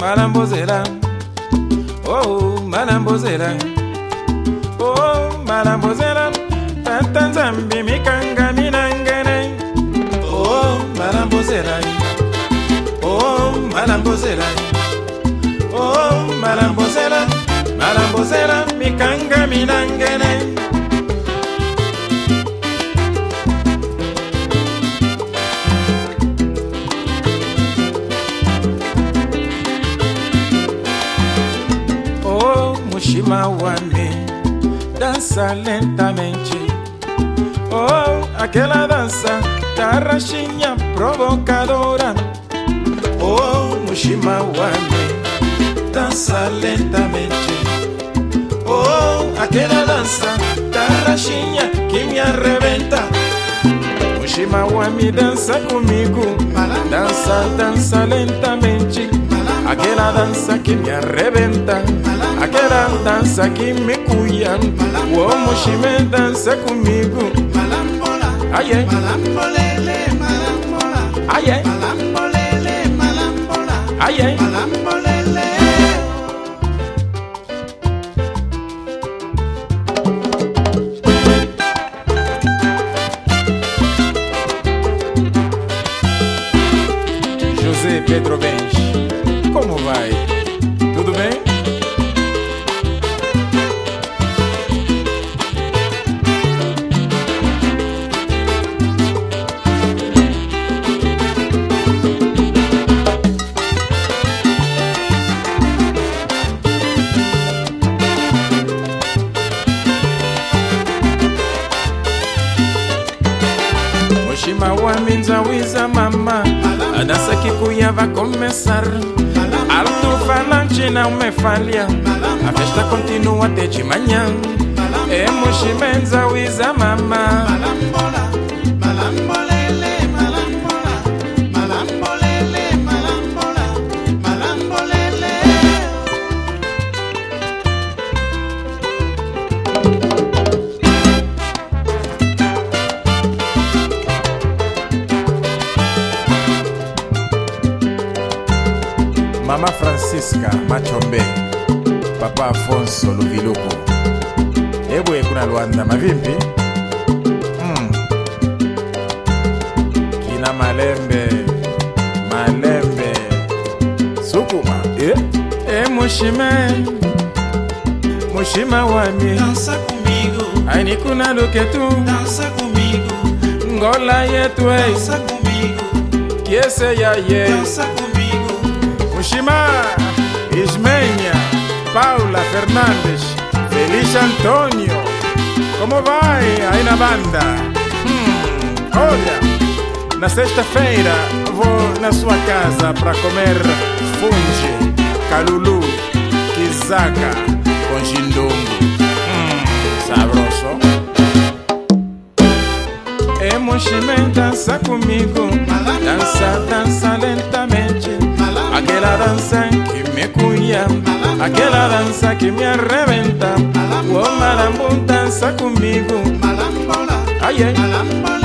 manambozela oh manambozela oh manambozela tata nzambe mikangami na ngane oh manambozela oh manambozela oh manambozela oh, manambozela mikangami na ngane wami, dança lentamente. Oh, aquela dança tarraxinha provocadora. Oh, mushima wami, dança lentamente. Oh, aquela dança tarraxinha que me arrebenta. Mushima wami, dança comigo, dança, dança lentamente. Aquela dança que me arrebenta, aquela dança que me cuia. O Mushime dança comigo. Aye, malambolele, malambola, aye, malambolele, malambola, aye. malambolele. José Pedro Bench, Mushima wa minza wiza mama. A dança que cuia vai começar Alto falante não me falha A festa continua até de manhã É Mushimenza wiza mama Mama Francisca Machombe Papa Afonso Luviluku Ebwe kuna Luanda mavimpi mm. Kina Malembe Malembe. Sukuma eh? E Mushime. Mushima wami Dança comigo, Aini kuna luketu. Dança comigo, Ngola yetu ei dança comigo, Kiese ya ye. Dança comigo. Mushima, Ismenia, Paula Fernandes, Felicia Antonio. Como vai aí na banda? Hum, olha, na sexta-feira vou na sua casa para comer funge, calulu, quizaca com jindungo. Hum, sabroso. Mushime, dança comigo, dança, dança lentamente. aquella danza que me cuya, aquella danza que me arrebenta, oh malambo danza conmigo, ay, ay.